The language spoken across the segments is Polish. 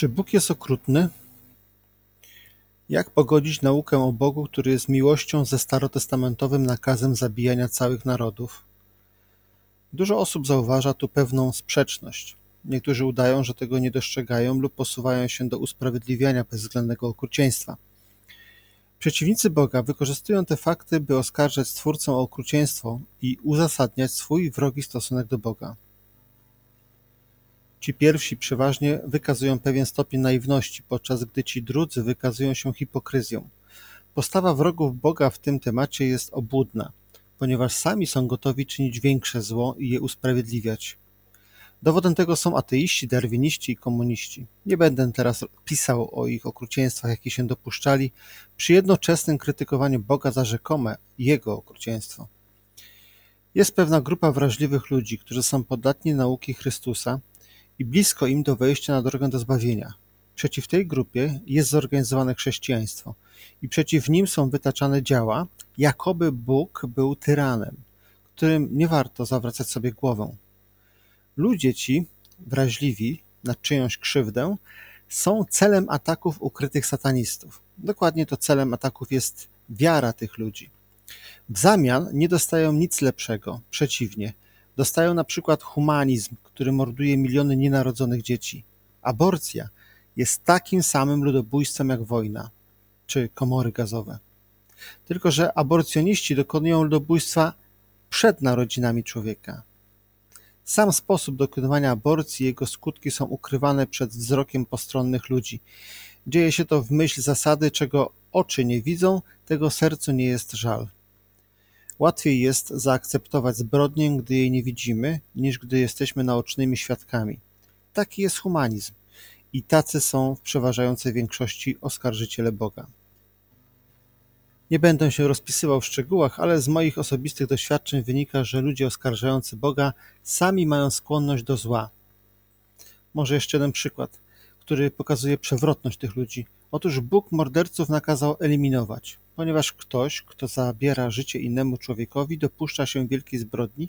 Czy Bóg jest okrutny? Jak pogodzić naukę o Bogu, który jest miłością ze starotestamentowym nakazem zabijania całych narodów? Dużo osób zauważa tu pewną sprzeczność. Niektórzy udają, że tego nie dostrzegają lub posuwają się do usprawiedliwiania bezwzględnego okrucieństwa. Przeciwnicy Boga wykorzystują te fakty, by oskarżać Stwórcę o okrucieństwo i uzasadniać swój wrogi stosunek do Boga. Ci pierwsi przeważnie wykazują pewien stopień naiwności, podczas gdy ci drudzy wykazują się hipokryzją. Postawa wrogów Boga w tym temacie jest obłudna, ponieważ sami są gotowi czynić większe zło i je usprawiedliwiać. Dowodem tego są ateiści, darwiniści i komuniści. Nie będę teraz pisał o ich okrucieństwach, jakie się dopuszczali, przy jednoczesnym krytykowaniu Boga za rzekome Jego okrucieństwo. Jest pewna grupa wrażliwych ludzi, którzy są podatni nauki Chrystusa i blisko im do wejścia na drogę do zbawienia. Przeciw tej grupie jest zorganizowane chrześcijaństwo i przeciw nim są wytaczane działa, jakoby Bóg był tyranem, którym nie warto zawracać sobie głową. Ludzie ci, wrażliwi na czyjąś krzywdę, są celem ataków ukrytych satanistów. Dokładnie to celem ataków jest wiara tych ludzi. W zamian nie dostają nic lepszego, przeciwnie, dostają na przykład humanizm, który morduje miliony nienarodzonych dzieci. Aborcja jest takim samym ludobójstwem jak wojna czy komory gazowe. Tylko, że aborcjoniści dokonują ludobójstwa przed narodzinami człowieka. Sam sposób dokonywania aborcji i jego skutki są ukrywane przed wzrokiem postronnych ludzi. Dzieje się to w myśl zasady, czego oczy nie widzą, tego sercu nie jest żal. Łatwiej jest zaakceptować zbrodnię, gdy jej nie widzimy, niż gdy jesteśmy naocznymi świadkami. Taki jest humanizm i tacy są w przeważającej większości oskarżyciele Boga. Nie będę się rozpisywał w szczegółach, ale z moich osobistych doświadczeń wynika, że ludzie oskarżający Boga sami mają skłonność do zła. Może jeszcze jeden przykład, który pokazuje przewrotność tych ludzi. Otóż Bóg morderców nakazał eliminować, ponieważ ktoś, kto zabiera życie innemu człowiekowi, dopuszcza się wielkiej zbrodni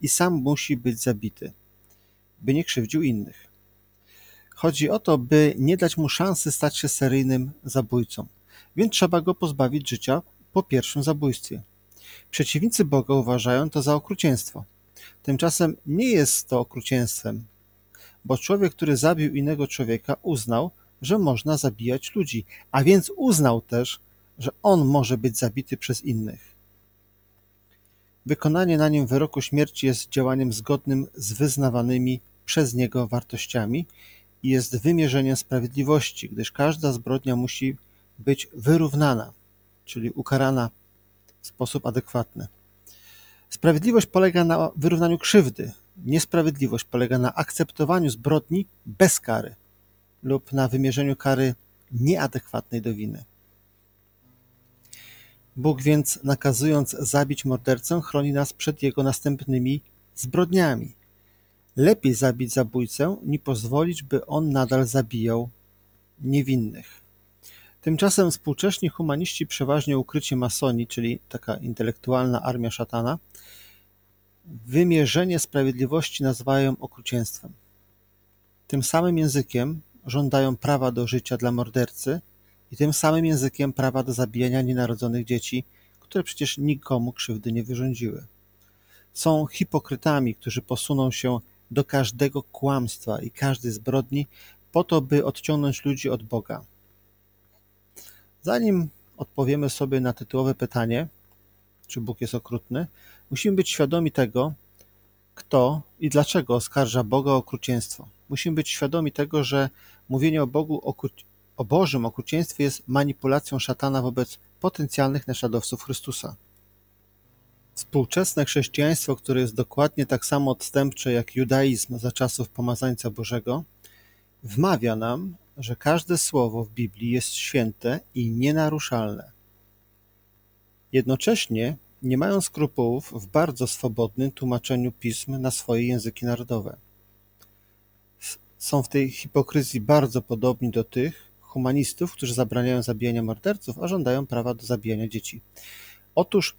i sam musi być zabity, by nie krzywdził innych. Chodzi o to, by nie dać mu szansy stać się seryjnym zabójcą więc trzeba go pozbawić życia po pierwszym zabójstwie. Przeciwnicy Boga uważają to za okrucieństwo. Tymczasem nie jest to okrucieństwem, bo człowiek, który zabił innego człowieka, uznał, że można zabijać ludzi, a więc uznał też, że on może być zabity przez innych. Wykonanie na nim wyroku śmierci jest działaniem zgodnym z wyznawanymi przez niego wartościami i jest wymierzeniem sprawiedliwości, gdyż każda zbrodnia musi być wyrównana, czyli ukarana w sposób adekwatny. Sprawiedliwość polega na wyrównaniu krzywdy, niesprawiedliwość polega na akceptowaniu zbrodni bez kary lub na wymierzeniu kary nieadekwatnej do winy. Bóg więc, nakazując zabić mordercę, chroni nas przed jego następnymi zbrodniami. Lepiej zabić zabójcę, niż pozwolić, by on nadal zabijał niewinnych. Tymczasem współcześni humaniści, przeważnie ukryci masoni, czyli taka intelektualna armia szatana, wymierzenie sprawiedliwości nazywają okrucieństwem. Tym samym językiem żądają prawa do życia dla mordercy i tym samym językiem prawa do zabijania nienarodzonych dzieci, które przecież nikomu krzywdy nie wyrządziły. Są hipokrytami, którzy posuną się do każdego kłamstwa i każdej zbrodni po to, by odciągnąć ludzi od Boga. Zanim odpowiemy sobie na tytułowe pytanie, czy Bóg jest okrutny, musimy być świadomi tego, kto i dlaczego oskarża Boga o okrucieństwo. Musimy być świadomi tego, że mówienie o Bogu o Bożym okrucieństwie jest manipulacją szatana wobec potencjalnych naśladowców Chrystusa. Współczesne chrześcijaństwo, które jest dokładnie tak samo odstępcze jak judaizm za czasów pomazańca Bożego, wmawia nam, że każde słowo w Biblii jest święte i nienaruszalne. Jednocześnie nie mają skrupułów w bardzo swobodnym tłumaczeniu pism na swoje języki narodowe. Są w tej hipokryzji bardzo podobni do tych humanistów, którzy zabraniają zabijania morderców, a żądają prawa do zabijania dzieci. Otóż,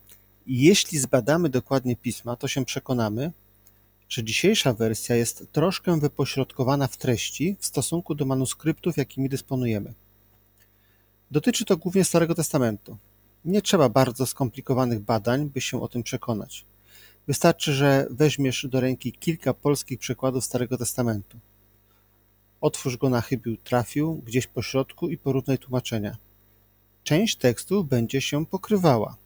jeśli zbadamy dokładnie pisma, to się przekonamy, że dzisiejsza wersja jest troszkę wypośrodkowana w treści w stosunku do manuskryptów, jakimi dysponujemy. Dotyczy to głównie Starego Testamentu. Nie trzeba bardzo skomplikowanych badań, by się o tym przekonać. Wystarczy, że weźmiesz do ręki kilka polskich przykładów Starego Testamentu. Otwórz go na chybił trafił, gdzieś po środku i porównaj tłumaczenia. Część tekstów będzie się pokrywała,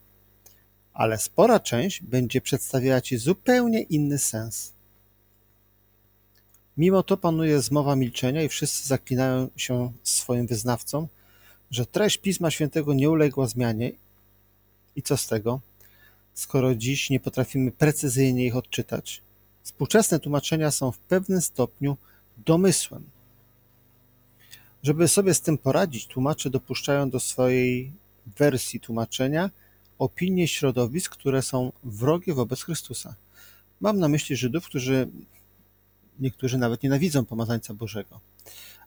ale spora część będzie przedstawiała ci zupełnie inny sens. Mimo to panuje zmowa milczenia i wszyscy zaklinają się swoim wyznawcom, że treść Pisma Świętego nie uległa zmianie i co z tego, skoro dziś nie potrafimy precyzyjnie ich odczytać. Współczesne tłumaczenia są w pewnym stopniu domysłem. Żeby sobie z tym poradzić, tłumacze dopuszczają do swojej wersji tłumaczenia opinie środowisk, które są wrogie wobec Chrystusa. Mam na myśli Żydów, którzy niektórzy nawet nienawidzą pomazańca Bożego,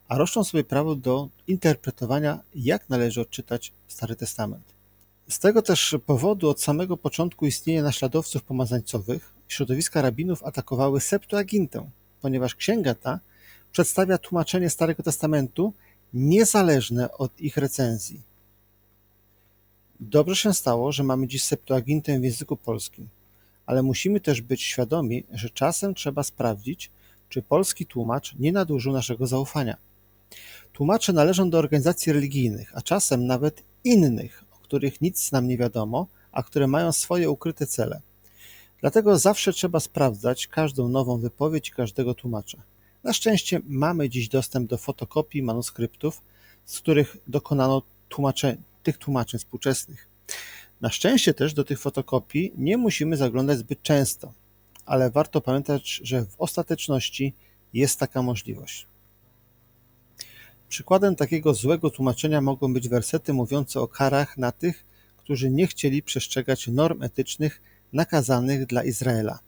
a roszczą sobie prawo do interpretowania, jak należy odczytać Stary Testament. Z tego też powodu od samego początku istnienia naśladowców pomazańcowych środowiska rabinów atakowały Septuagintę, ponieważ księga ta przedstawia tłumaczenie Starego Testamentu niezależne od ich recenzji. Dobrze się stało, że mamy dziś Septuagintę w języku polskim, ale musimy też być świadomi, że czasem trzeba sprawdzić, czy polski tłumacz nie nadużył naszego zaufania. Tłumacze należą do organizacji religijnych, a czasem nawet innych, o których nic nam nie wiadomo, a które mają swoje ukryte cele. Dlatego zawsze trzeba sprawdzać każdą nową wypowiedź każdego tłumacza. Na szczęście mamy dziś dostęp do fotokopii manuskryptów, z których dokonano tłumaczeń, tych tłumaczeń współczesnych. Na szczęście też do tych fotokopii nie musimy zaglądać zbyt często, ale warto pamiętać, że w ostateczności jest taka możliwość. Przykładem takiego złego tłumaczenia mogą być wersety mówiące o karach na tych, którzy nie chcieli przestrzegać norm etycznych nakazanych dla Izraela.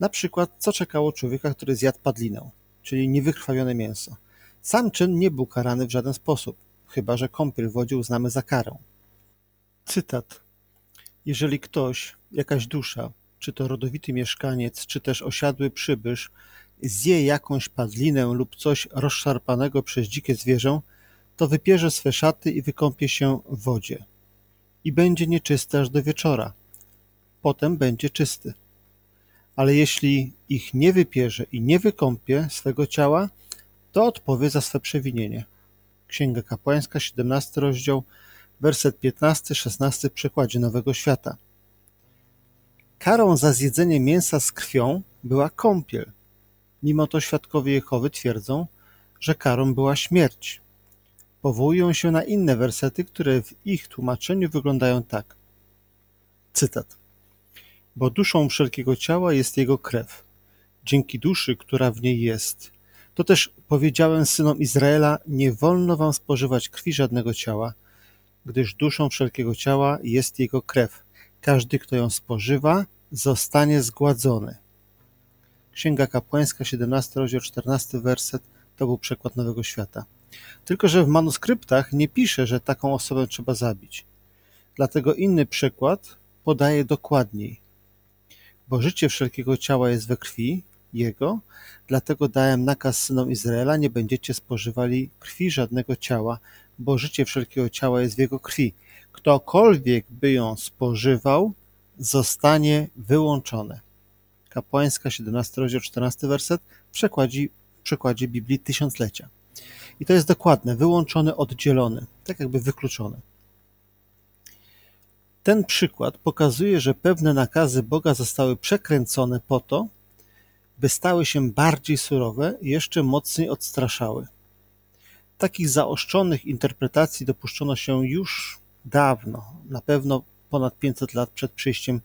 Na przykład, co czekało człowieka, który zjadł padlinę, czyli niewykrwawione mięso. Sam czyn nie był karany w żaden sposób, chyba że kąpiel w wodzie uznamy za karę. Cytat. Jeżeli ktoś, jakaś dusza, czy to rodowity mieszkaniec, czy też osiadły przybysz, zje jakąś padlinę lub coś rozszarpanego przez dzikie zwierzę, to wypierze swe szaty i wykąpie się w wodzie. I będzie nieczysty aż do wieczora. Potem będzie czysty. Ale jeśli ich nie wypierze i nie wykąpie swego ciała, to odpowie za swe przewinienie. Księga Kapłańska, 17 rozdział, werset 15-16 w przekładzie Nowego Świata. Karą za zjedzenie mięsa z krwią była kąpiel. Mimo to świadkowie Jehowy twierdzą, że karą była śmierć. Powołują się na inne wersety, które w ich tłumaczeniu wyglądają tak. Cytat. Bo duszą wszelkiego ciała jest jego krew. Dzięki duszy, która w niej jest. To też powiedziałem synom Izraela, nie wolno wam spożywać krwi żadnego ciała, gdyż duszą wszelkiego ciała jest jego krew. Każdy, kto ją spożywa, zostanie zgładzony. Księga Kapłańska, 17 rozdział, 14 werset, to był przekład Nowego Świata. Tylko, że w manuskryptach nie pisze, że taką osobę trzeba zabić. Dlatego inny przekład podaje dokładniej. Bo życie wszelkiego ciała jest we krwi jego, dlatego dałem nakaz synom Izraela, nie będziecie spożywali krwi żadnego ciała, bo życie wszelkiego ciała jest w jego krwi. Ktokolwiek by ją spożywał, zostanie wyłączone. Kapłańska, 17 rozdział, 14 werset, przekładzie, przekładzie Biblii Tysiąclecia. I to jest dokładne, wyłączony, oddzielony, tak jakby wykluczony. Ten przykład pokazuje, że pewne nakazy Boga zostały przekręcone po to, by stały się bardziej surowe i jeszcze mocniej odstraszały. Takich zaostrzonych interpretacji dopuszczono się już dawno, na pewno ponad 500 lat przed przyjściem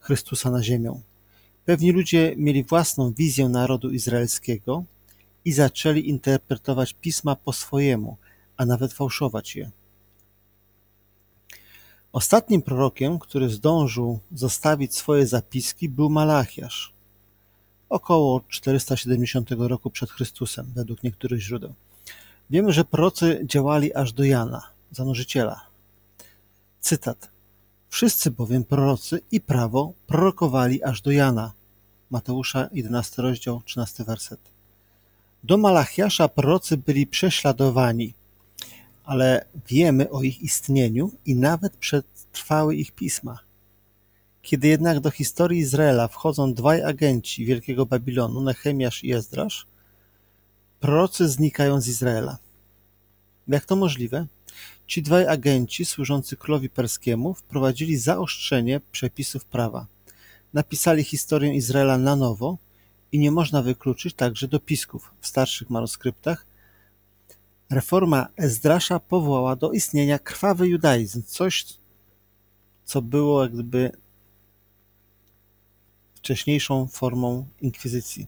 Chrystusa na ziemię. Pewni ludzie mieli własną wizję narodu izraelskiego i zaczęli interpretować pisma po swojemu, a nawet fałszować je. Ostatnim prorokiem, który zdążył zostawić swoje zapiski, był Malachiasz, około 470 roku przed Chrystusem, według niektórych źródeł. Wiemy, że prorocy działali aż do Jana, zanużyciela. Cytat. Wszyscy bowiem prorocy i prawo prorokowali aż do Jana. Mateusza 11 rozdział 13 werset. Do Malachiasza prorocy byli prześladowani, ale wiemy o ich istnieniu i nawet przetrwały ich pisma. Kiedy jednak do historii Izraela wchodzą dwaj agenci Wielkiego Babilonu, Nehemiasz i Ezdrasz, prorocy znikają z Izraela. Jak to możliwe? Ci dwaj agenci służący królowi perskiemu wprowadzili zaostrzenie przepisów prawa. Napisali historię Izraela na nowo i nie można wykluczyć także dopisków w starszych manuskryptach. Reforma Ezdrasza powołała do istnienia krwawy judaizm, coś, co było jak gdyby wcześniejszą formą inkwizycji.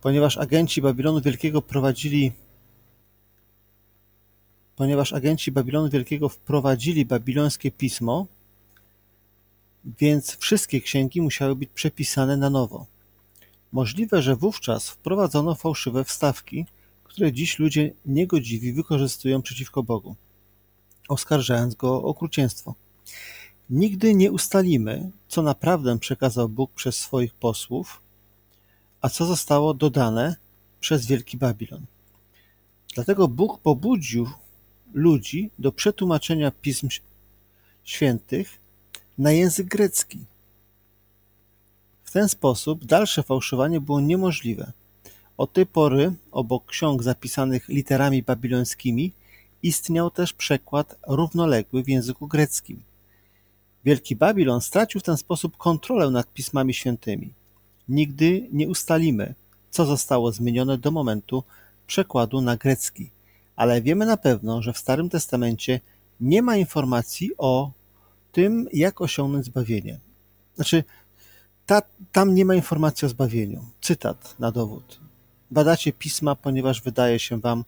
Ponieważ agenci Babilonu Wielkiego prowadzili ponieważ agenci Babilonu Wielkiego wprowadzili babilońskie pismo, więc wszystkie księgi musiały być przepisane na nowo. Możliwe, że wówczas wprowadzono fałszywe wstawki, które dziś ludzie niegodziwi wykorzystują przeciwko Bogu, oskarżając go o okrucieństwo. Nigdy nie ustalimy, co naprawdę przekazał Bóg przez swoich posłów, a co zostało dodane przez Wielki Babilon. Dlatego Bóg pobudził ludzi do przetłumaczenia Pism Świętych na język grecki. W ten sposób dalsze fałszowanie było niemożliwe. Od tej pory obok ksiąg zapisanych literami babilońskimi istniał też przekład równoległy w języku greckim. Wielki Babilon stracił w ten sposób kontrolę nad pismami świętymi. Nigdy nie ustalimy, co zostało zmienione do momentu przekładu na grecki, ale wiemy na pewno, że w Starym Testamencie nie ma informacji o tym, jak osiągnąć zbawienie. Znaczy, ta, tam nie ma informacji o zbawieniu. Cytat na dowód. Badacie pisma, ponieważ wydaje się wam,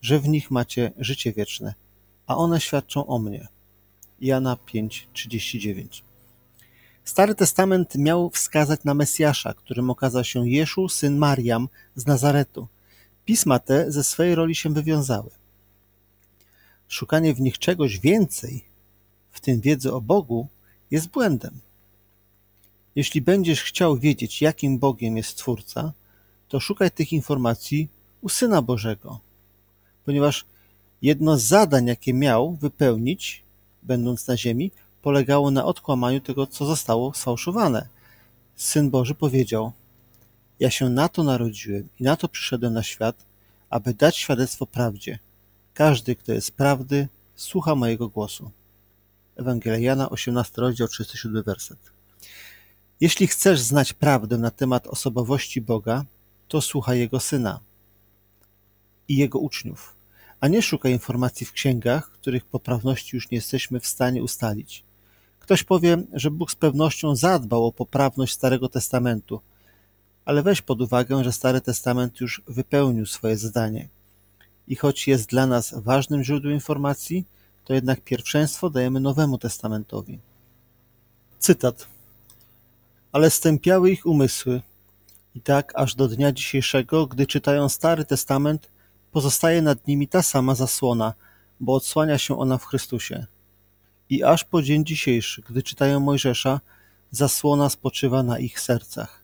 że w nich macie życie wieczne, a one świadczą o mnie. Jana 5:39. Stary Testament miał wskazać na Mesjasza, którym okazał się Jeszu, syn Mariam z Nazaretu. Pisma te ze swej roli się wywiązały. Szukanie w nich czegoś więcej, w tym wiedzy o Bogu, jest błędem. Jeśli będziesz chciał wiedzieć, jakim Bogiem jest Twórca, to szukaj tych informacji u Syna Bożego, ponieważ jedno z zadań, jakie miał wypełnić, będąc na ziemi, polegało na odkłamaniu tego, co zostało sfałszowane. Syn Boży powiedział: Ja się na to narodziłem i na to przyszedłem na świat, aby dać świadectwo prawdzie. Każdy, kto jest prawdy, słucha mojego głosu. Ewangelia Jana, 18 rozdział, 37 werset. Jeśli chcesz znać prawdę na temat osobowości Boga, to słuchaj Jego Syna i Jego uczniów, a nie szukaj informacji w księgach, których poprawności już nie jesteśmy w stanie ustalić. Ktoś powie, że Bóg z pewnością zadbał o poprawność Starego Testamentu, ale weź pod uwagę, że Stary Testament już wypełnił swoje zadanie. I choć jest dla nas ważnym źródłem informacji, to jednak pierwszeństwo dajemy Nowemu Testamentowi. Cytat. Ale stępiały ich umysły. I tak aż do dnia dzisiejszego, gdy czytają Stary Testament, pozostaje nad nimi ta sama zasłona, bo odsłania się ona w Chrystusie. I aż po dzień dzisiejszy, gdy czytają Mojżesza, zasłona spoczywa na ich sercach.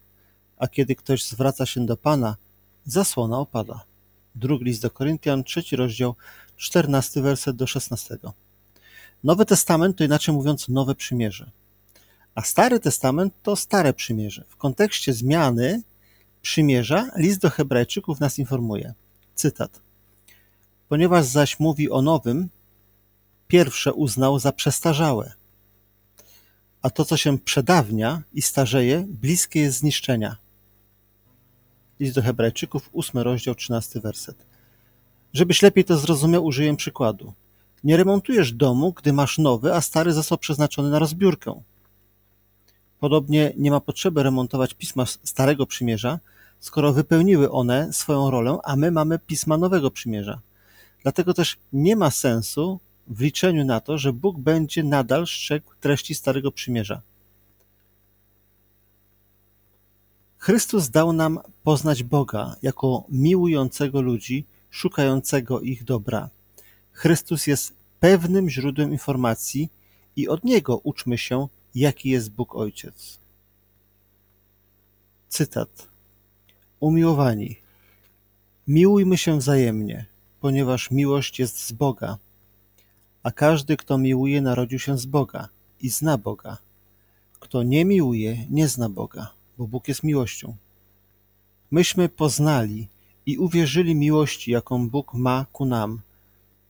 A kiedy ktoś zwraca się do Pana, zasłona opada. Drugi list do Koryntian, trzeci rozdział, czternasty werset do szesnastego. Nowy Testament to inaczej mówiąc Nowe Przymierze, a Stary Testament to Stare Przymierze. W kontekście zmiany przymierza list do Hebrajczyków nas informuje. Cytat. Ponieważ zaś mówi o nowym, pierwsze uznał za przestarzałe, a to, co się przedawnia i starzeje, bliskie jest zniszczenia. List do Hebrajczyków, ósmy rozdział, trzynasty werset. Żebyś lepiej to zrozumiał, użyję przykładu. Nie remontujesz domu, gdy masz nowy, a stary został przeznaczony na rozbiórkę. Podobnie nie ma potrzeby remontować pisma Starego Przymierza, skoro wypełniły one swoją rolę, a my mamy pisma Nowego Przymierza. Dlatego też nie ma sensu w liczeniu na to, że Bóg będzie nadal strzegł treści Starego Przymierza. Chrystus dał nam poznać Boga jako miłującego ludzi, szukającego ich dobra. Chrystus jest pewnym źródłem informacji i od Niego uczmy się, jaki jest Bóg Ojciec. Cytat. Umiłowani, miłujmy się wzajemnie, ponieważ miłość jest z Boga, a każdy, kto miłuje, narodził się z Boga i zna Boga. Kto nie miłuje, nie zna Boga, bo Bóg jest miłością. Myśmy poznali i uwierzyli miłości, jaką Bóg ma ku nam.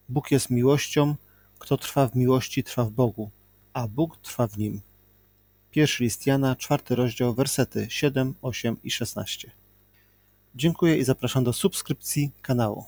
Bóg jest miłością, kto trwa w miłości, trwa w Bogu, a Bóg trwa w nim. Pierwszy list Jana, czwarty rozdział, wersety 7, 8 i 16. Dziękuję i zapraszam do subskrypcji kanału.